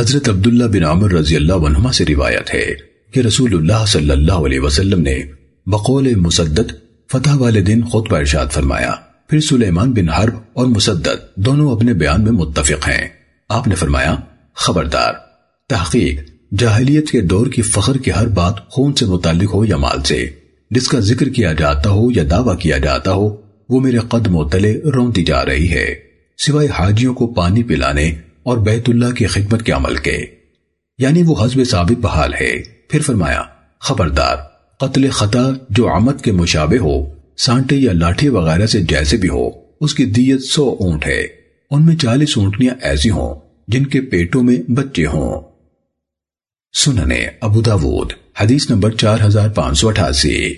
حضرت عبداللہ بن عمر رضی اللہ عنہما سے روایت ہے کہ رسول اللہ صلی اللہ علیہ وسلم نے بقول مسدد فتح والے دن خطبہ ارشاد فرمایا۔ پھر سلیمان بن حرب اور مسدد دونوں اپنے بیان میں متفق ہیں۔ آپ نے فرمایا، خبردار۔ تحقیق، جاہلیت کے دور کی فخر کی ہر بات خون سے متعلق ہو یا مال سے، جس کا ذکر کیا جاتا ہو یا دعویٰ کیا جاتا ہو، وہ میرے قدم و تلے رونتی جا رہی ہے۔ سوائے حاجیوں کو پانی پلانے اور بیت اللہ کی خدمت کے عمل کے۔ یعنی وہ حزب ثابت بحال ہے۔ پھر فرمایا، خبردار، قتل خطا جو عمد کے مشابہ ہو، سانٹے یا لاٹھی وغیرہ سے جیسے بھی ہو، اس کی دیت سو اونٹ ہے۔ ان میں چالیس اونٹنیاں ایسی ہوں جن کے پیٹوں میں بچے ہوں۔ سننے ابو داود، حدیث نمبر چار ہزار پانچ سو اٹھاسی۔